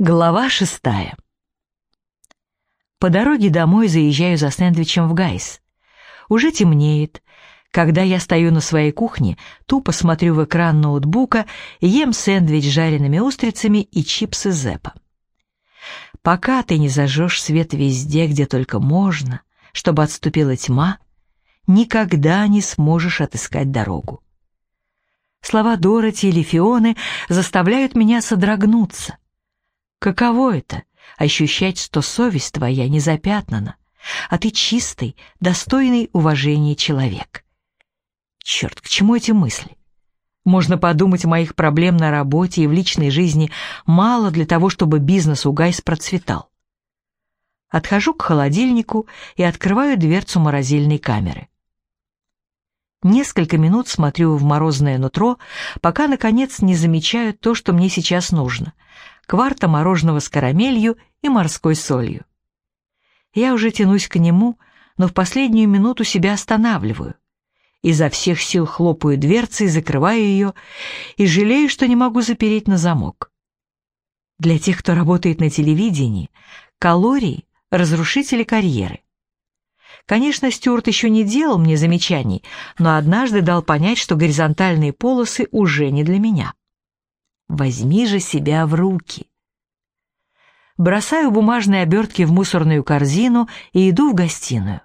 Глава шестая. По дороге домой заезжаю за сэндвичем в Гайс. Уже темнеет. Когда я стою на своей кухне, тупо смотрю в экран ноутбука, ем сэндвич с жареными устрицами и чипсы Зеппа. Пока ты не зажжешь свет везде, где только можно, чтобы отступила тьма, никогда не сможешь отыскать дорогу. Слова Дороти или Фионы заставляют меня содрогнуться. Каково это — ощущать, что совесть твоя не запятнана, а ты чистый, достойный уважения человек? Черт, к чему эти мысли? Можно подумать, моих проблем на работе и в личной жизни мало для того, чтобы бизнес у Гайс процветал. Отхожу к холодильнику и открываю дверцу морозильной камеры. Несколько минут смотрю в морозное нутро, пока, наконец, не замечаю то, что мне сейчас нужно — кварта мороженого с карамелью и морской солью. Я уже тянусь к нему, но в последнюю минуту себя останавливаю. Изо всех сил хлопаю дверцей, закрываю ее и жалею, что не могу запереть на замок. Для тех, кто работает на телевидении, калории — разрушители карьеры. Конечно, Стюарт еще не делал мне замечаний, но однажды дал понять, что горизонтальные полосы уже не для меня. Возьми же себя в руки. Бросаю бумажные обертки в мусорную корзину и иду в гостиную.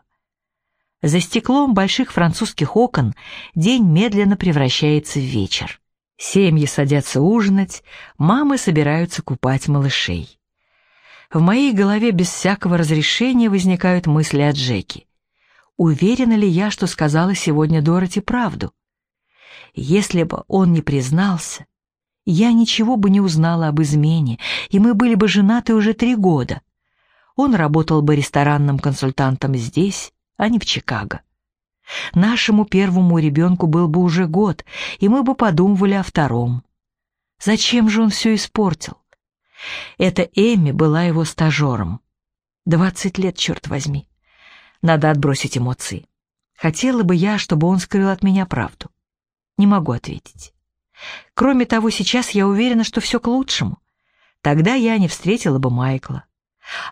За стеклом больших французских окон день медленно превращается в вечер. Семьи садятся ужинать, мамы собираются купать малышей. В моей голове без всякого разрешения возникают мысли о Джеки. Уверена ли я, что сказала сегодня Дороти правду? Если бы он не признался, я ничего бы не узнала об измене, и мы были бы женаты уже три года. Он работал бы ресторанным консультантом здесь, а не в Чикаго. Нашему первому ребенку был бы уже год, и мы бы подумывали о втором. Зачем же он все испортил? Эта Эми была его стажером. Двадцать лет, черт возьми. Надо отбросить эмоции. Хотела бы я, чтобы он скрыл от меня правду. Не могу ответить. Кроме того, сейчас я уверена, что все к лучшему. Тогда я не встретила бы Майкла.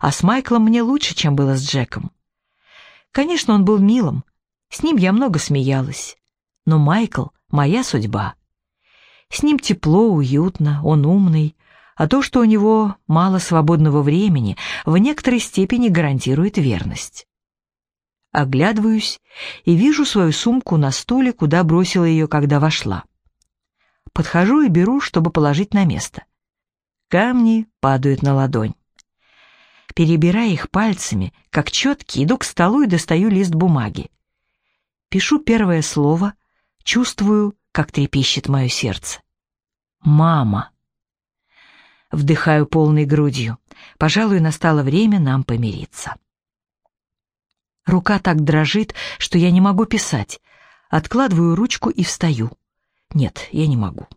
А с Майклом мне лучше, чем было с Джеком. Конечно, он был милым, с ним я много смеялась. Но Майкл — моя судьба. С ним тепло, уютно, он умный, а то, что у него мало свободного времени, в некоторой степени гарантирует верность. Оглядываюсь и вижу свою сумку на стуле, куда бросила ее, когда вошла. Подхожу и беру, чтобы положить на место. Камни падают на ладонь. Перебирая их пальцами, как четки, иду к столу и достаю лист бумаги. Пишу первое слово, чувствую, как трепещет мое сердце. «Мама». Вдыхаю полной грудью. Пожалуй, настало время нам помириться. Рука так дрожит, что я не могу писать. Откладываю ручку и встаю. Нет, я не могу.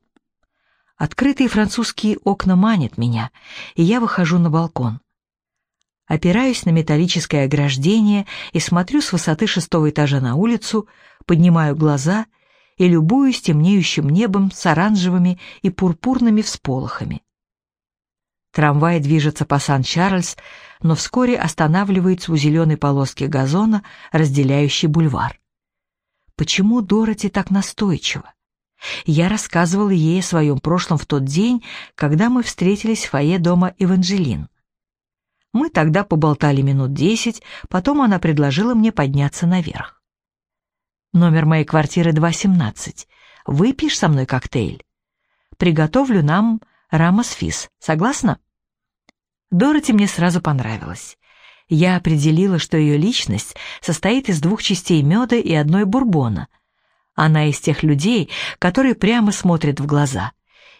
Открытые французские окна манят меня, и я выхожу на балкон. Опираюсь на металлическое ограждение и смотрю с высоты шестого этажа на улицу, поднимаю глаза и любуюсь темнеющим небом с оранжевыми и пурпурными всполохами. Трамвай движется по Сан-Чарльз, но вскоре останавливается у зеленой полоски газона, разделяющей бульвар. Почему Дороти так настойчива? Я рассказывала ей о своем прошлом в тот день, когда мы встретились в фойе дома Эванжелин. Мы тогда поболтали минут десять, потом она предложила мне подняться наверх. Номер моей квартиры 217. Выпьешь со мной коктейль? Приготовлю нам рамосфис. Согласна? Дороти мне сразу понравилась. Я определила, что ее личность состоит из двух частей меда и одной бурбона — она из тех людей, которые прямо смотрят в глаза.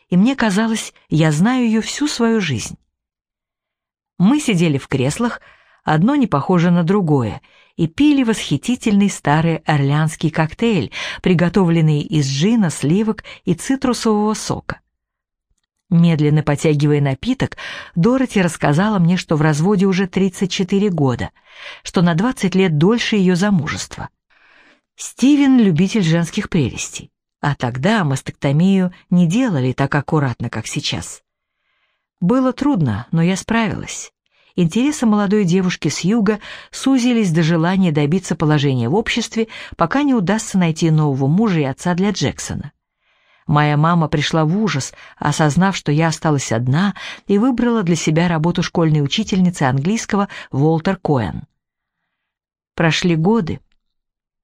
И мне казалось, я знаю ее всю свою жизнь. Мы сидели в креслах, одно не похоже на другое, и пили восхитительный старый орлеанский коктейль, приготовленный из джина, сливок и цитрусового сока. Медленно потягивая напиток, Дороти рассказала мне, что в разводе уже 34 года, что на 20 лет дольше ее замужества. Стивен — любитель женских прелестей, а тогда мастектомию не делали так аккуратно, как сейчас. Было трудно, но я справилась. Интересы молодой девушки с юга сузились до желания добиться положения в обществе, пока не удастся найти нового мужа и отца для Джексона. Моя мама пришла в ужас, осознав, что я осталась одна, и выбрала для себя работу школьной учительницы английского Волтер Коэн. Прошли годы,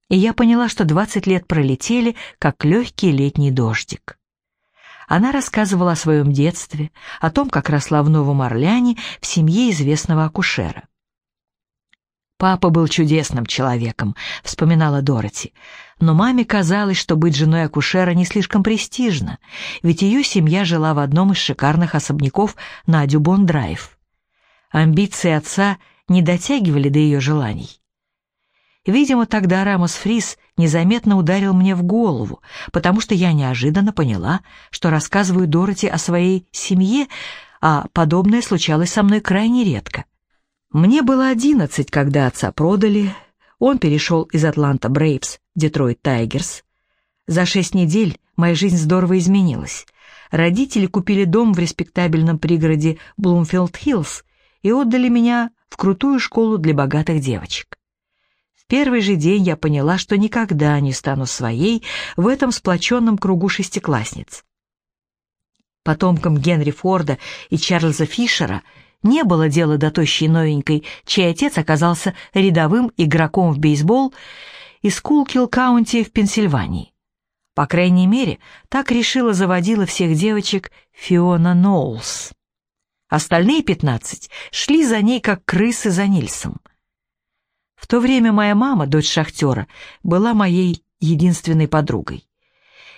и я поняла, что 20 лет пролетели, как легкий летний дождик. Она рассказывала о своем детстве, о том, как росла в Новом Орлеане в семье известного акушера. «Папа был чудесным человеком», — вспоминала Дороти. Но маме казалось, что быть женой акушера не слишком престижно, ведь ее семья жила в одном из шикарных особняков на Дюбон-драйв. Амбиции отца не дотягивали до ее желаний. Видимо, тогда Рамос Фрис незаметно ударил мне в голову, потому что я неожиданно поняла, что рассказываю Дороти о своей семье, а подобное случалось со мной крайне редко. Мне было одиннадцать, когда отца продали, он перешел из Атланта Брейвс в Детройт Тайгерс. За шесть недель моя жизнь здорово изменилась. Родители купили дом в респектабельном пригороде Блумфилд-Хиллз и отдали меня в крутую школу для богатых девочек первый же день я поняла, что никогда не стану своей в этом сплоченном кругу шестиклассниц. Потомкам Генри Форда и Чарльза Фишера не было дела до тощей новенькой, чей отец оказался рядовым игроком в бейсбол из Скулкилл-каунти в Пенсильвании. По крайней мере, так решила заводила всех девочек Фиона Ноулс. Остальные пятнадцать шли за ней, как крысы за Нильсом. В то время моя мама, дочь шахтера, была моей единственной подругой.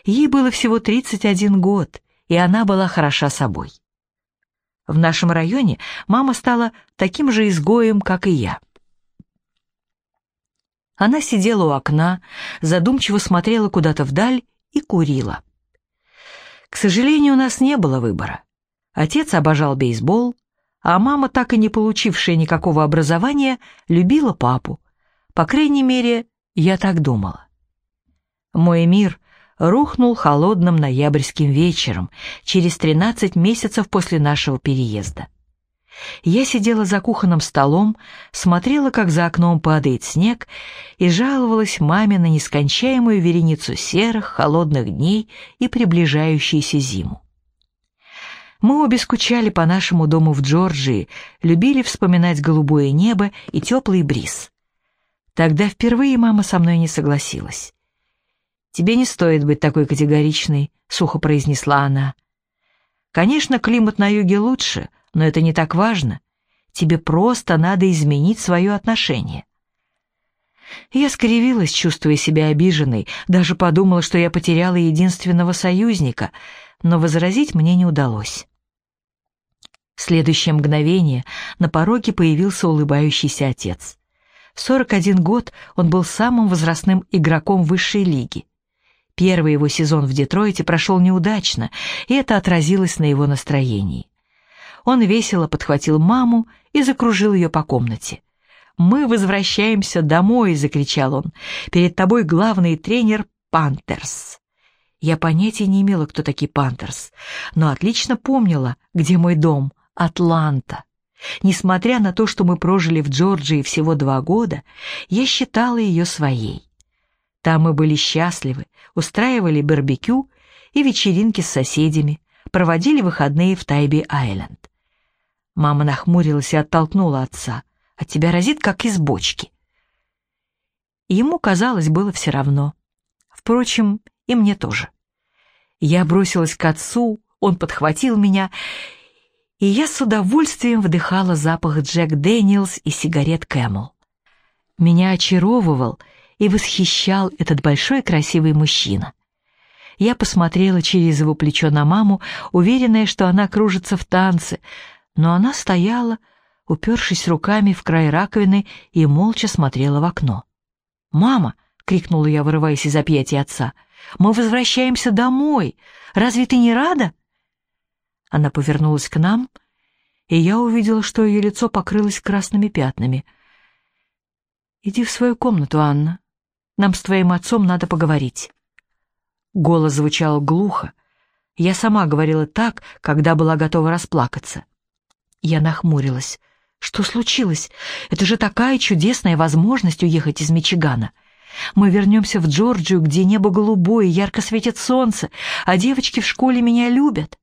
Ей было всего 31 год, и она была хороша собой. В нашем районе мама стала таким же изгоем, как и я. Она сидела у окна, задумчиво смотрела куда-то вдаль и курила. К сожалению, у нас не было выбора. Отец обожал бейсбол, а мама, так и не получившая никакого образования, любила папу. По крайней мере, я так думала. Мой мир рухнул холодным ноябрьским вечером, через 13 месяцев после нашего переезда. Я сидела за кухонным столом, смотрела, как за окном падает снег, и жаловалась маме на нескончаемую вереницу серых, холодных дней и приближающуюся зиму. Мы обе скучали по нашему дому в Джорджии, любили вспоминать голубое небо и теплый бриз. Тогда впервые мама со мной не согласилась. «Тебе не стоит быть такой категоричной», — сухо произнесла она. «Конечно, климат на юге лучше, но это не так важно. Тебе просто надо изменить свое отношение». Я скривилась, чувствуя себя обиженной, даже подумала, что я потеряла единственного союзника, но возразить мне не удалось. В следующее мгновение на пороге появился улыбающийся отец. В 41 год он был самым возрастным игроком высшей лиги. Первый его сезон в Детройте прошел неудачно, и это отразилось на его настроении. Он весело подхватил маму и закружил ее по комнате. «Мы возвращаемся домой!» — закричал он. «Перед тобой главный тренер Пантерс». Я понятия не имела, кто такие Пантерс, но отлично помнила, где мой дом, Атланта. Несмотря на то, что мы прожили в Джорджии всего два года, я считала ее своей. Там мы были счастливы, устраивали барбекю и вечеринки с соседями, проводили выходные в Тайби-Айленд. Мама нахмурилась и оттолкнула отца. «От тебя разит, как из бочки». Ему, казалось, было все равно. Впрочем, и мне тоже. Я бросилась к отцу, он подхватил меня, и я с удовольствием вдыхала запах Джек Дэниелс и сигарет Кэмел. Меня очаровывал и восхищал этот большой красивый мужчина. Я посмотрела через его плечо на маму, уверенная, что она кружится в танце, но она стояла, упершись руками в край раковины и молча смотрела в окно. «Мама!» — крикнула я, вырываясь из объятий отца. «Мы возвращаемся домой! Разве ты не рада?» Она повернулась к нам, и я увидела, что ее лицо покрылось красными пятнами. «Иди в свою комнату, Анна. Нам с твоим отцом надо поговорить». Голос звучал глухо. Я сама говорила так, когда была готова расплакаться. Я нахмурилась. Что случилось? Это же такая чудесная возможность уехать из Мичигана. Мы вернемся в Джорджию, где небо голубое, ярко светит солнце, а девочки в школе меня любят.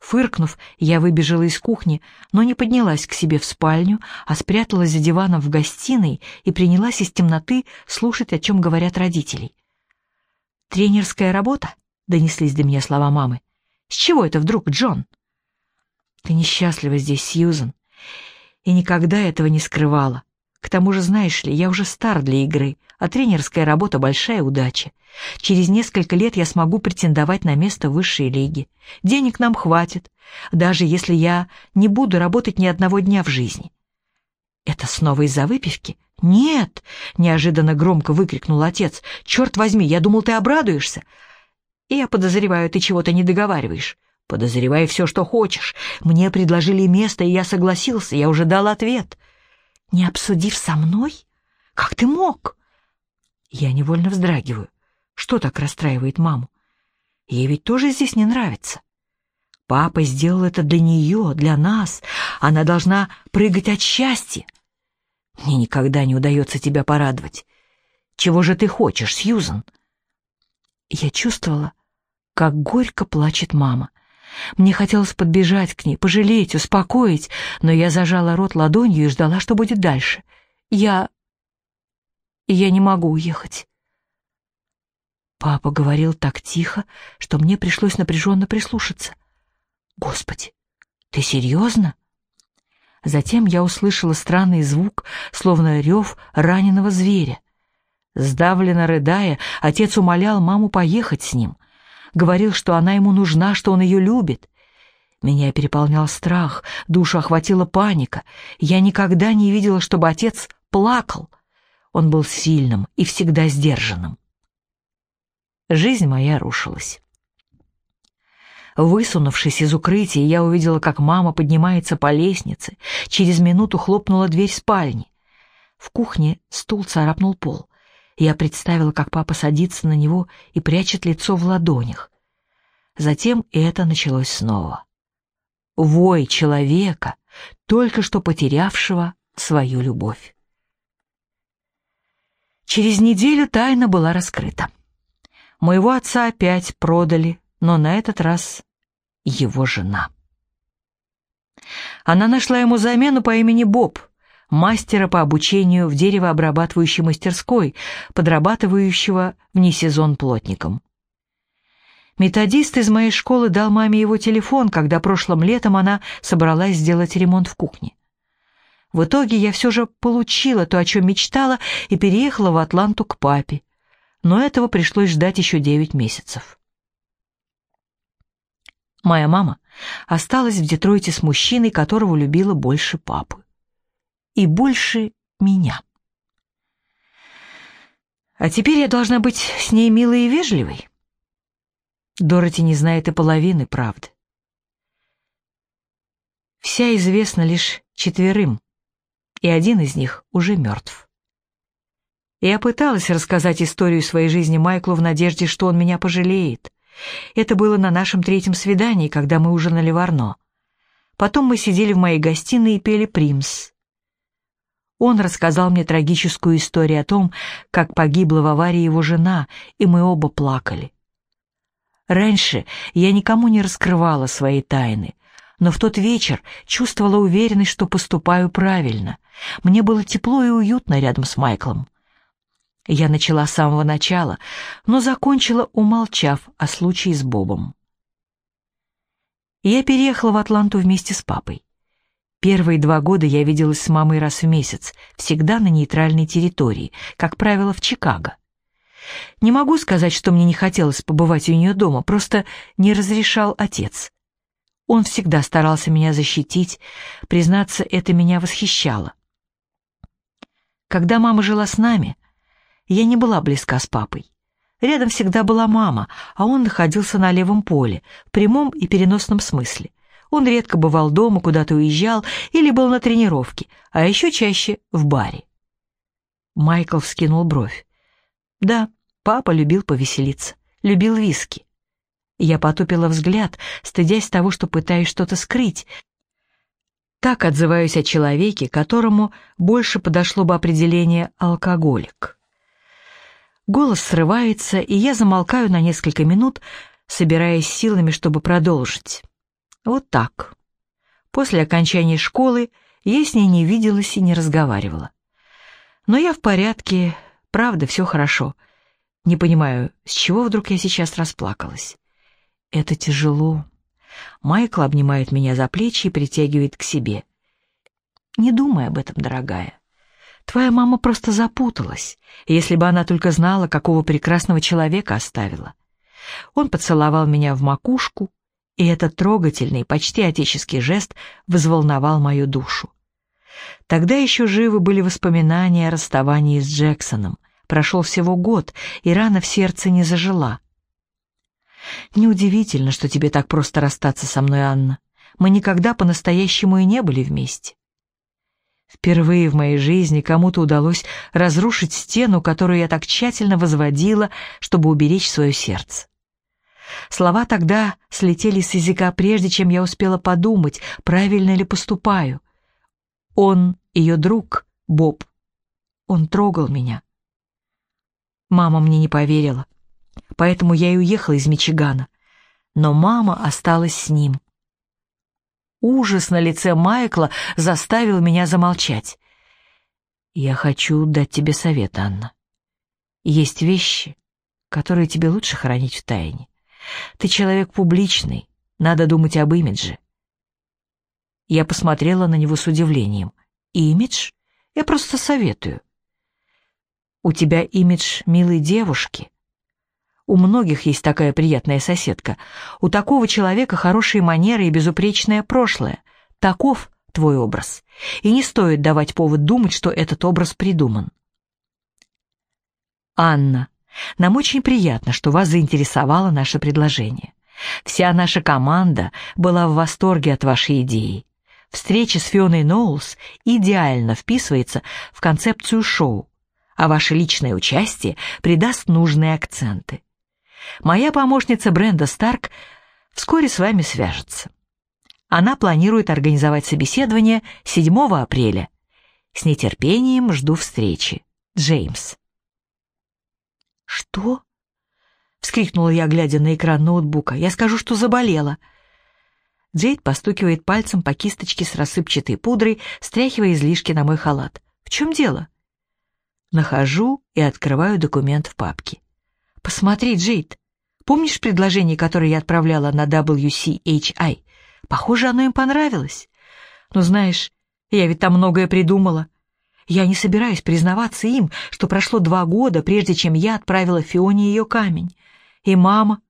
Фыркнув, я выбежала из кухни, но не поднялась к себе в спальню, а спряталась за диваном в гостиной и принялась из темноты слушать, о чем говорят родители. «Тренерская работа?» — донеслись до меня слова мамы. «С чего это вдруг, Джон?» «Ты несчастлива здесь, Сьюзен, и никогда этого не скрывала. К тому же, знаешь ли, я уже стар для игры, а тренерская работа — большая удача. Через несколько лет я смогу претендовать на место высшей лиге. Денег нам хватит, даже если я не буду работать ни одного дня в жизни. Это снова из-за выпивки? Нет, неожиданно громко выкрикнул отец. Черт возьми, я думал, ты обрадуешься. И я подозреваю, ты чего-то не договариваешь. Подозревай все, что хочешь. Мне предложили место, и я согласился, я уже дал ответ. Не обсудив со мной? Как ты мог? Я невольно вздрагиваю. Что так расстраивает маму? Ей ведь тоже здесь не нравится. Папа сделал это для нее, для нас. Она должна прыгать от счастья. Мне никогда не удается тебя порадовать. Чего же ты хочешь, Сьюзан? Я чувствовала, как горько плачет мама. Мне хотелось подбежать к ней, пожалеть, успокоить, но я зажала рот ладонью и ждала, что будет дальше. Я... я не могу уехать. Папа говорил так тихо, что мне пришлось напряженно прислушаться. «Господи, ты серьезно?» Затем я услышала странный звук, словно рев раненого зверя. Сдавленно рыдая, отец умолял маму поехать с ним. Говорил, что она ему нужна, что он ее любит. Меня переполнял страх, душу охватила паника. Я никогда не видела, чтобы отец плакал. Он был сильным и всегда сдержанным. Жизнь моя рушилась. Высунувшись из укрытия, я увидела, как мама поднимается по лестнице. Через минуту хлопнула дверь спальни. В кухне стул царапнул пол. Я представила, как папа садится на него и прячет лицо в ладонях. Затем это началось снова. Вой человека, только что потерявшего свою любовь. Через неделю тайна была раскрыта. Моего отца опять продали, но на этот раз его жена. Она нашла ему замену по имени Боб, мастера по обучению в деревообрабатывающей мастерской, подрабатывающего вне сезон плотником. Методист из моей школы дал маме его телефон, когда прошлым летом она собралась сделать ремонт в кухне. В итоге я все же получила то, о чем мечтала, и переехала в Атланту к папе но этого пришлось ждать еще девять месяцев. Моя мама осталась в Детройте с мужчиной, которого любила больше папы. И больше меня. А теперь я должна быть с ней милой и вежливой. Дороти не знает и половины правды. Вся известна лишь четверым, и один из них уже мертв. Я пыталась рассказать историю своей жизни Майклу в надежде, что он меня пожалеет. Это было на нашем третьем свидании, когда мы ужинали в Арно. Потом мы сидели в моей гостиной и пели «Примс». Он рассказал мне трагическую историю о том, как погибла в аварии его жена, и мы оба плакали. Раньше я никому не раскрывала свои тайны, но в тот вечер чувствовала уверенность, что поступаю правильно. Мне было тепло и уютно рядом с Майклом. Я начала с самого начала, но закончила, умолчав о случае с Бобом. Я переехала в Атланту вместе с папой. Первые два года я виделась с мамой раз в месяц, всегда на нейтральной территории, как правило, в Чикаго. Не могу сказать, что мне не хотелось побывать у нее дома, просто не разрешал отец. Он всегда старался меня защитить, признаться, это меня восхищало. Когда мама жила с нами, я не была близка с папой. Рядом всегда была мама, а он находился на левом поле, в прямом и переносном смысле. Он редко бывал дома, куда-то уезжал или был на тренировке, а еще чаще в баре. Майкл вскинул бровь. Да, папа любил повеселиться, любил виски. Я потупила взгляд, стыдясь того, что пытаюсь что-то скрыть. Так отзываюсь о человеке, которому больше подошло бы определение «алкоголик». Голос срывается, и я замолкаю на несколько минут, собираясь силами, чтобы продолжить. Вот так. После окончания школы я с ней не виделась и не разговаривала. Но я в порядке, правда, все хорошо. Не понимаю, с чего вдруг я сейчас расплакалась. Это тяжело. Майкл обнимает меня за плечи и притягивает к себе. Не думай об этом, дорогая. Твоя мама просто запуталась, если бы она только знала, какого прекрасного человека оставила. Он поцеловал меня в макушку, и этот трогательный, почти отеческий жест взволновал мою душу. Тогда еще живы были воспоминания о расставании с Джексоном. Прошел всего год, и рана в сердце не зажила. Неудивительно, что тебе так просто расстаться со мной, Анна. Мы никогда по-настоящему и не были вместе. Впервые в моей жизни кому-то удалось разрушить стену, которую я так тщательно возводила, чтобы уберечь свое сердце. Слова тогда слетели с языка, прежде чем я успела подумать, правильно ли поступаю. Он ее друг, Боб. Он трогал меня. Мама мне не поверила, поэтому я и уехала из Мичигана. Но мама осталась с ним. Ужас на лице Майкла заставил меня замолчать. «Я хочу дать тебе совет, Анна. Есть вещи, которые тебе лучше хранить в тайне. Ты человек публичный, надо думать об имидже». Я посмотрела на него с удивлением. «Имидж? Я просто советую. У тебя имидж милой девушки, у многих есть такая приятная соседка. У такого человека хорошие манеры и безупречное прошлое. Таков твой образ. И не стоит давать повод думать, что этот образ придуман. Анна, нам очень приятно, что вас заинтересовало наше предложение. Вся наша команда была в восторге от вашей идеи. Встреча с Фионой Ноулс идеально вписывается в концепцию шоу, а ваше личное участие придаст нужные акценты. Моя помощница Бренда Старк вскоре с вами свяжется. Она планирует организовать собеседование 7 апреля. С нетерпением жду встречи. Джеймс. «Что?» — вскрикнула я, глядя на экран ноутбука. «Я скажу, что заболела». Джейд постукивает пальцем по кисточке с рассыпчатой пудрой, стряхивая излишки на мой халат. «В чем дело?» Нахожу и открываю документ в папке. Посмотри, Джейд, помнишь предложение, которое я отправляла на WCHI? Похоже, оно им понравилось. Но знаешь, я ведь там многое придумала. Я не собираюсь признаваться им, что прошло два года, прежде чем я отправила Фионе ее камень. И мама...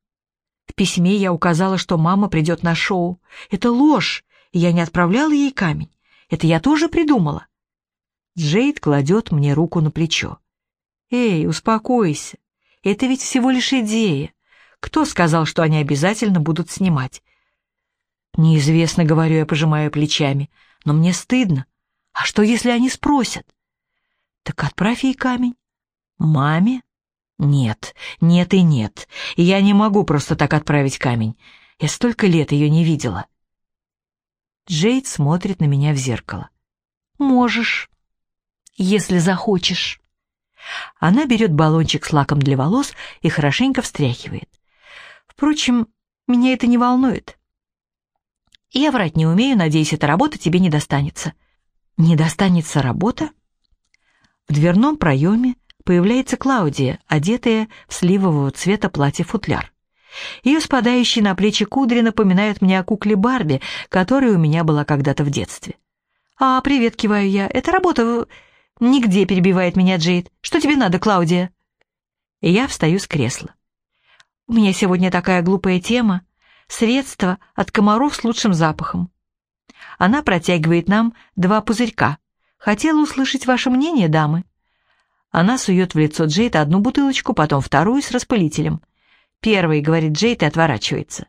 В письме я указала, что мама придет на шоу. Это ложь, я не отправляла ей камень. Это я тоже придумала. Джейд кладет мне руку на плечо. «Эй, успокойся. Это ведь всего лишь идея. Кто сказал, что они обязательно будут снимать? Неизвестно, говорю я, пожимая плечами, но мне стыдно. А что, если они спросят? Так отправь ей камень. Маме? Нет, нет и нет. Я не могу просто так отправить камень. Я столько лет ее не видела. Джейд смотрит на меня в зеркало. Можешь, если захочешь. Она берет баллончик с лаком для волос и хорошенько встряхивает. Впрочем, меня это не волнует. Я врать не умею, надеюсь, эта работа тебе не достанется. Не достанется работа? В дверном проеме появляется Клаудия, одетая в сливового цвета платье-футляр. Ее спадающие на плечи кудри напоминают мне о кукле Барби, которая у меня была когда-то в детстве. «А, привет», — киваю я, — «это работа «Нигде», — перебивает меня Джейд. «Что тебе надо, Клаудия?» Я встаю с кресла. «У меня сегодня такая глупая тема. Средства от комаров с лучшим запахом». Она протягивает нам два пузырька. «Хотела услышать ваше мнение, дамы?» Она сует в лицо Джейд одну бутылочку, потом вторую с распылителем. «Первый», — говорит Джейд и отворачивается.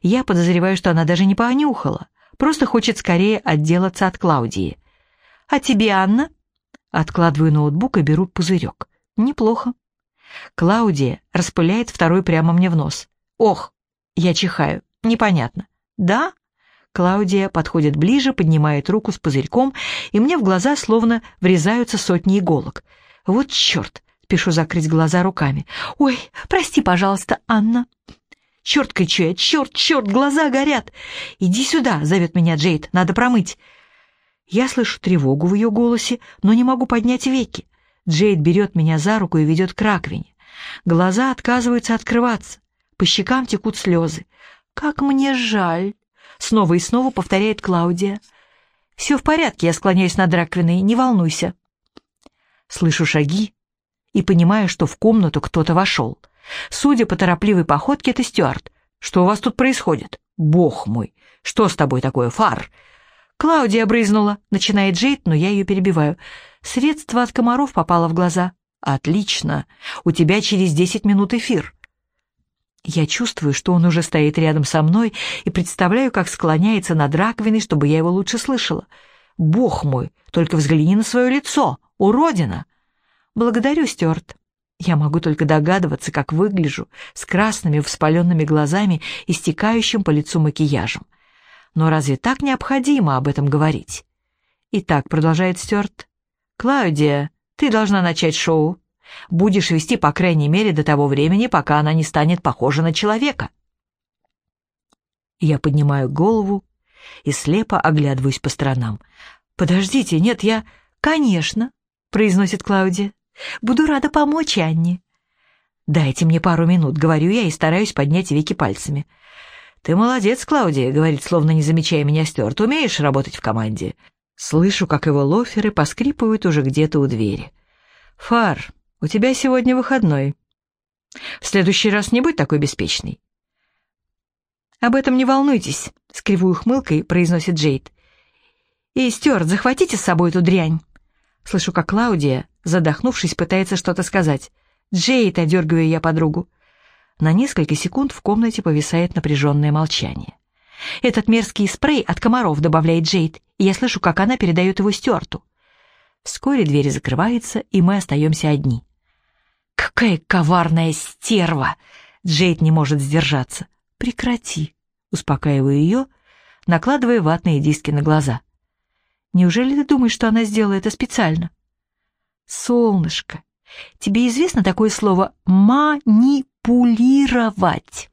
Я подозреваю, что она даже не понюхала, просто хочет скорее отделаться от Клаудии. «А тебе, Анна?» Откладываю ноутбук и беру пузырек. Неплохо. Клаудия распыляет второй прямо мне в нос. Ох, я чихаю. Непонятно. Да? Клаудия подходит ближе, поднимает руку с пузырьком, и мне в глаза словно врезаются сотни иголок. Вот черт! Спешу закрыть глаза руками. «Ой, прости, пожалуйста, Анна». «Черт, кричу я, черт, черт, глаза горят!» «Иди сюда!» — зовет меня Джейд, «надо промыть». Я слышу тревогу в ее голосе, но не могу поднять веки. Джейд берет меня за руку и ведет к раковине. Глаза отказываются открываться. По щекам текут слезы. «Как мне жаль!» — снова и снова повторяет Клаудия. «Все в порядке, я склоняюсь над раковиной, не волнуйся». Слышу шаги, и понимаю, что в комнату кто-то вошел. Судя по торопливой походке, это Стюарт. «Что у вас тут происходит?» «Бог мой! Что с тобой такое, Фар?» «Клаудия брызнула», — начинает Джейд, но я ее перебиваю. «Средство от комаров попало в глаза». «Отлично! У тебя через десять минут эфир». Я чувствую, что он уже стоит рядом со мной и представляю, как склоняется над раковиной, чтобы я его лучше слышала. «Бог мой! Только взгляни на свое лицо! Уродина!» «Благодарю, Стюарт. Я могу только догадываться, как выгляжу, с красными воспаленными глазами и стекающим по лицу макияжем. Но разве так необходимо об этом говорить?» «Итак», — продолжает Стюарт, — «Клаудия, ты должна начать шоу. Будешь вести, по крайней мере, до того времени, пока она не станет похожа на человека». Я поднимаю голову и слепо оглядываюсь по сторонам. «Подождите, нет, я...» «Конечно», — произносит Клаудия. Буду рада помочь Анне». «Дайте мне пару минут», — говорю я и стараюсь поднять веки пальцами. «Ты молодец, Клаудия», — говорит, словно не замечая меня Стюарт. «Умеешь работать в команде?» Слышу, как его лоферы поскрипывают уже где-то у двери. «Фар, у тебя сегодня выходной. В следующий раз не будь такой беспечный». «Об этом не волнуйтесь», — с кривой ухмылкой произносит Джейд. «И, Стюарт, захватите с собой эту дрянь». Слышу, как Клаудия Задохнувшись, пытается что-то сказать. «Джейд!» — одергиваю я подругу. На несколько секунд в комнате повисает напряженное молчание. «Этот мерзкий спрей от комаров», — добавляет Джейд, и я слышу, как она передает его Стюарту. Вскоре дверь закрывается, и мы остаемся одни. «Какая коварная стерва!» Джейд не может сдержаться. «Прекрати!» — успокаиваю ее, накладывая ватные диски на глаза. «Неужели ты думаешь, что она сделала это специально?» Солнышко, тебе известно такое слово «манипулировать»?